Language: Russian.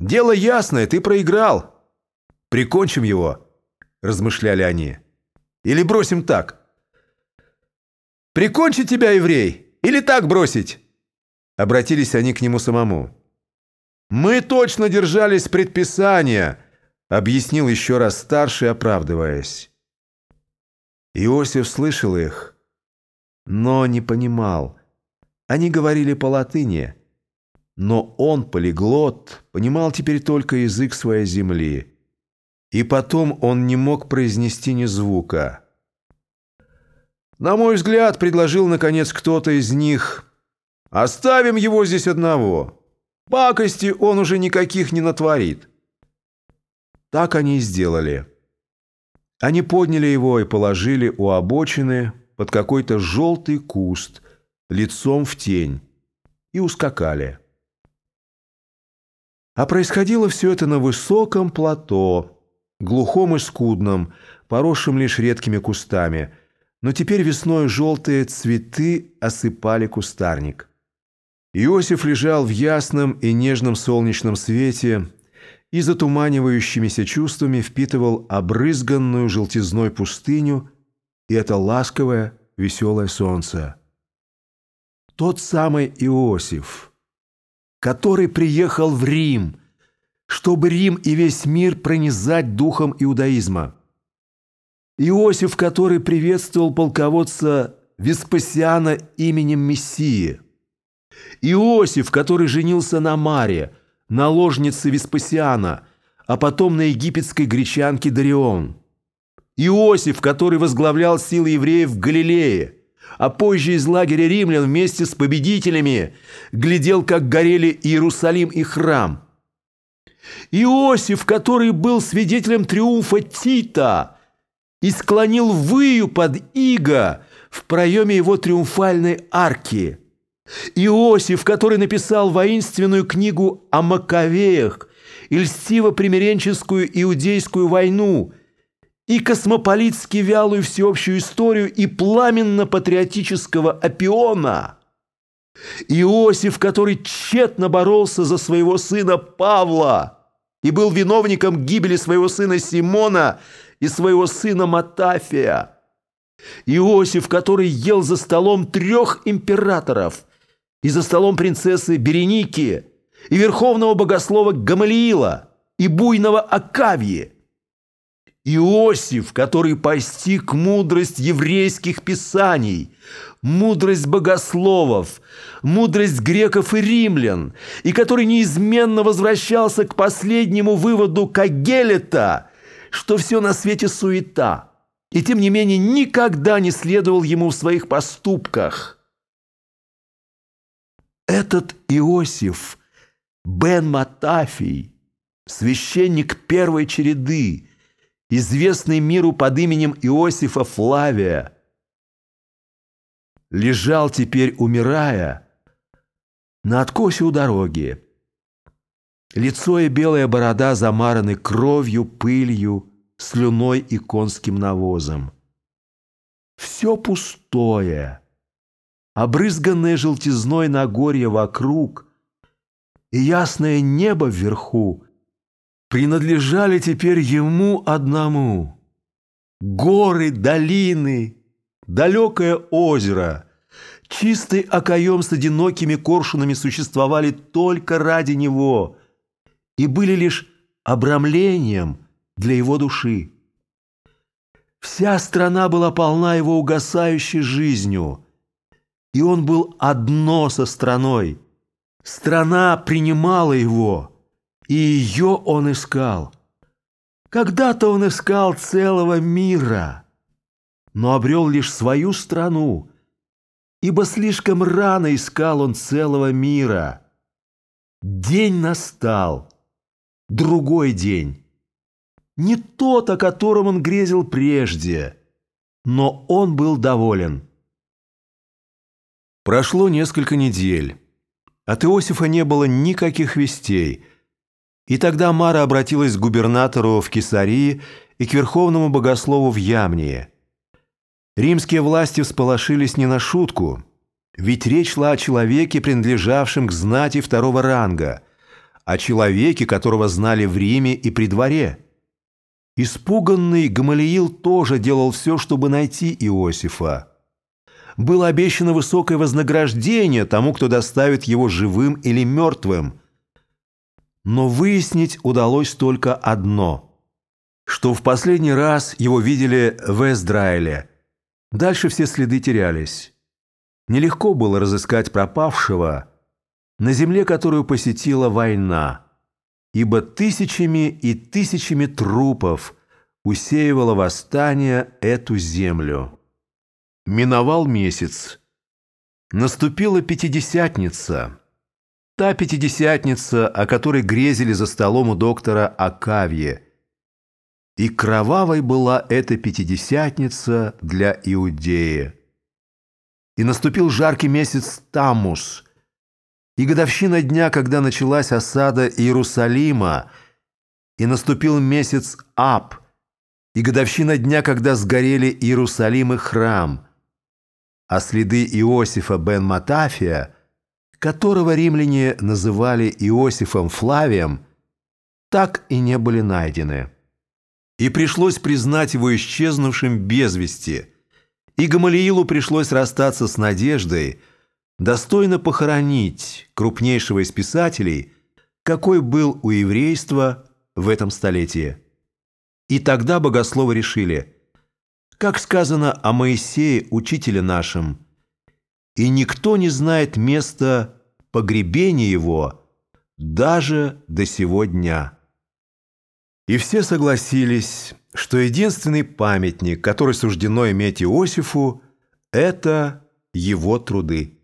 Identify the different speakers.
Speaker 1: Дело ясное, ты проиграл. Прикончим его, размышляли они. Или бросим так. Прикончить тебя, еврей, или так бросить? Обратились они к нему самому. Мы точно держались предписания, объяснил еще раз старший, оправдываясь. Иосиф слышал их, но не понимал. Они говорили по латыни, но он, полиглот, понимал теперь только язык своей земли. И потом он не мог произнести ни звука. «На мой взгляд, — предложил, наконец, кто-то из них, — оставим его здесь одного. Пакости он уже никаких не натворит». Так они и сделали. Они подняли его и положили у обочины под какой-то желтый куст, лицом в тень, и ускакали. А происходило все это на высоком плато, глухом и скудном, поросшем лишь редкими кустами, но теперь весной желтые цветы осыпали кустарник. Иосиф лежал в ясном и нежном солнечном свете и затуманивающимися чувствами впитывал обрызганную желтизной пустыню и это ласковое, веселое солнце. Тот самый Иосиф, который приехал в Рим, чтобы Рим и весь мир пронизать духом иудаизма. Иосиф, который приветствовал полководца Веспасиана именем Мессии. Иосиф, который женился на Маре, наложнице Веспасиана, а потом на египетской гречанке Дарион. Иосиф, который возглавлял силы евреев в Галилее – а позже из лагеря римлян вместе с победителями глядел, как горели Иерусалим и храм. Иосиф, который был свидетелем триумфа Тита и склонил выю под иго в проеме его триумфальной арки. Иосиф, который написал воинственную книгу о Маковеях и льстиво-примиренческую иудейскую войну – и космополитски вялую всеобщую историю и пламенно-патриотического опиона. Иосиф, который тщетно боролся за своего сына Павла и был виновником гибели своего сына Симона и своего сына Матафия. Иосиф, который ел за столом трех императоров и за столом принцессы Береники и верховного богослова Гамалиила и буйного Акавии – Иосиф, который постиг мудрость еврейских писаний, мудрость богословов, мудрость греков и римлян, и который неизменно возвращался к последнему выводу Кагелета, что все на свете суета, и тем не менее никогда не следовал ему в своих поступках. Этот Иосиф, Бен Матафий, священник первой череды, известный миру под именем Иосифа Флавия, лежал теперь, умирая, на откосе у дороги. Лицо и белая борода замараны кровью, пылью, слюной и конским навозом. Все пустое, обрызганное желтизной Нагорье вокруг и ясное небо вверху принадлежали теперь ему одному. Горы, долины, далекое озеро, чистый окоем с одинокими коршунами существовали только ради него и были лишь обрамлением для его души. Вся страна была полна его угасающей жизнью, и он был одно со страной. Страна принимала его – и ее он искал. Когда-то он искал целого мира, но обрел лишь свою страну, ибо слишком рано искал он целого мира. День настал, другой день, не тот, о котором он грезил прежде, но он был доволен. Прошло несколько недель. От Иосифа не было никаких вестей – и тогда Мара обратилась к губернатору в Кесарии и к верховному богослову в Ямнии. Римские власти всполошились не на шутку, ведь речь шла о человеке, принадлежавшем к знати второго ранга, о человеке, которого знали в Риме и при дворе. Испуганный Гамалиил тоже делал все, чтобы найти Иосифа. Было обещано высокое вознаграждение тому, кто доставит его живым или мертвым. Но выяснить удалось только одно, что в последний раз его видели в Эсдраиле. Дальше все следы терялись. Нелегко было разыскать пропавшего на земле, которую посетила война, ибо тысячами и тысячами трупов усеивало восстание эту землю. Миновал месяц. Наступила Пятидесятница. Та Пятидесятница, о которой грезили за столом у доктора Акавье. И кровавой была эта Пятидесятница для Иудеи и наступил жаркий месяц Таммус, и годовщина дня, когда началась осада Иерусалима, и наступил месяц Аб, и годовщина дня, когда сгорели Иерусалим и храм, а следы Иосифа бен Матафия, которого римляне называли Иосифом Флавием, так и не были найдены. И пришлось признать его исчезнувшим без вести – и Гамалиилу пришлось расстаться с надеждой, достойно похоронить крупнейшего из писателей, какой был у еврейства в этом столетии. И тогда богословы решили, как сказано о Моисее, учителе нашем, и никто не знает места погребения его даже до сего дня. И все согласились, что единственный памятник, который суждено иметь Иосифу, это его труды.